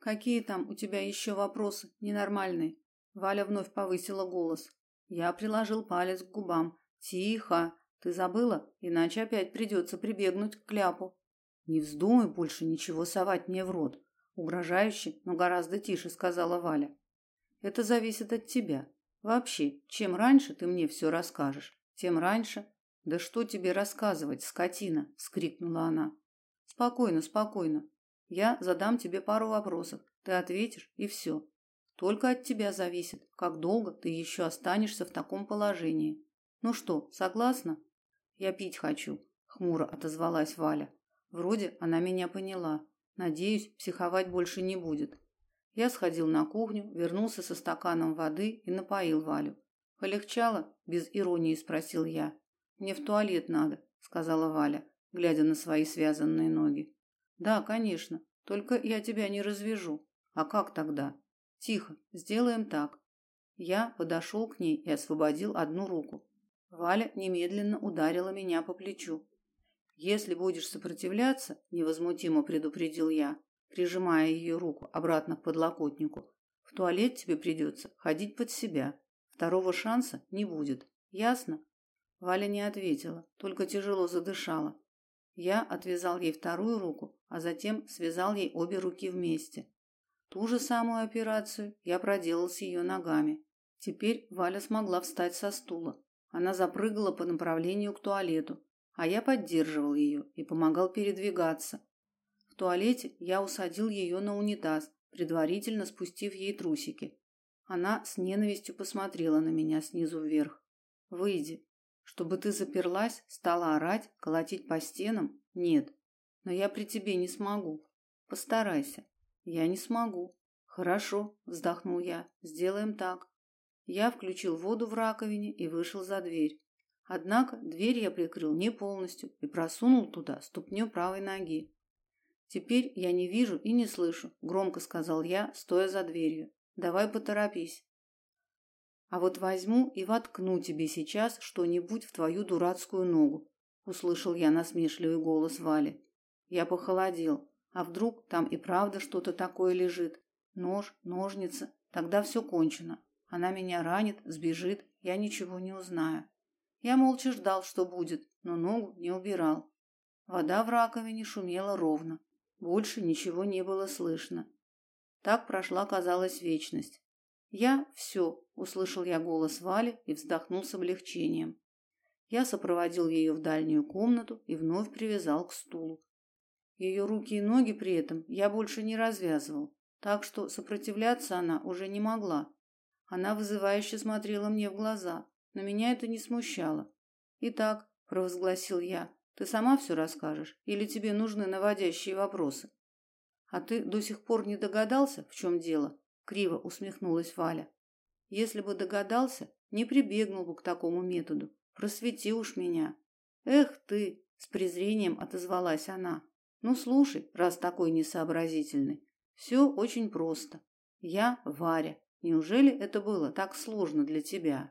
Какие там у тебя еще вопросы ненормальные? Валя вновь повысила голос. Я приложил палец к губам. Тихо. Ты забыла? Иначе опять придется прибегнуть к кляпу. Не вздумай больше ничего совать мне в рот, угрожающе, но гораздо тише сказала Валя. Это зависит от тебя. Вообще, чем раньше ты мне все расскажешь, тем раньше. Да что тебе рассказывать, скотина, вскрикнула она. Спокойно, спокойно. Я задам тебе пару вопросов, ты ответишь и все. Только от тебя зависит, как долго ты еще останешься в таком положении. Ну что, согласна? Я пить хочу, хмуро отозвалась Валя. Вроде она меня поняла. Надеюсь, психовать больше не будет. Я сходил на кухню, вернулся со стаканом воды и напоил Валю. Полегчало? без иронии спросил я. Мне в туалет надо, сказала Валя, глядя на свои связанные ноги. Да, конечно. Только я тебя не развяжу. А как тогда? Тихо, сделаем так. Я подошел к ней и освободил одну руку. Валя немедленно ударила меня по плечу. Если будешь сопротивляться, невозмутимо предупредил я, прижимая ее руку обратно к подлокотнику. В туалет тебе придется ходить под себя. Второго шанса не будет. Ясно? Валя не ответила, только тяжело задышала. Я отвязал ей вторую руку, а затем связал ей обе руки вместе. Ту же самую операцию я проделал с ее ногами. Теперь Валя смогла встать со стула. Она запрыгала по направлению к туалету, а я поддерживал ее и помогал передвигаться. В туалете я усадил ее на унитаз, предварительно спустив ей трусики. Она с ненавистью посмотрела на меня снизу вверх. Выйди. Чтобы ты заперлась, стала орать, колотить по стенам? Нет. Но я при тебе не смогу. Постарайся. Я не смогу. Хорошо, вздохнул я. Сделаем так. Я включил воду в раковине и вышел за дверь. Однако дверь я прикрыл не полностью и просунул туда ступню правой ноги. Теперь я не вижу и не слышу, громко сказал я, стоя за дверью. Давай поторопись. А вот возьму и воткну тебе сейчас что-нибудь в твою дурацкую ногу, услышал я насмешливый голос Вали. Я похолодел. А вдруг там и правда что-то такое лежит? Нож, ножницы, тогда все кончено. Она меня ранит, сбежит, я ничего не узнаю. Я молча ждал, что будет, но ногу не убирал. Вода в раковине шумела ровно. Больше ничего не было слышно. Так прошла, казалось, вечность. Я все, услышал я голос Вали и вздохнул с облегчением. Я сопроводил ее в дальнюю комнату и вновь привязал к стулу. Ее руки и ноги при этом я больше не развязывал, так что сопротивляться она уже не могла. Она вызывающе смотрела мне в глаза, но меня это не смущало. Итак, провозгласил я, ты сама все расскажешь или тебе нужны наводящие вопросы? А ты до сих пор не догадался, в чем дело? Криво усмехнулась Валя. Если бы догадался, не прибегнул бы к такому методу. Просвети уж меня. Эх ты, с презрением отозвалась она. Ну слушай, раз такой несообразительный. Все очень просто. Я Варя. Неужели это было так сложно для тебя?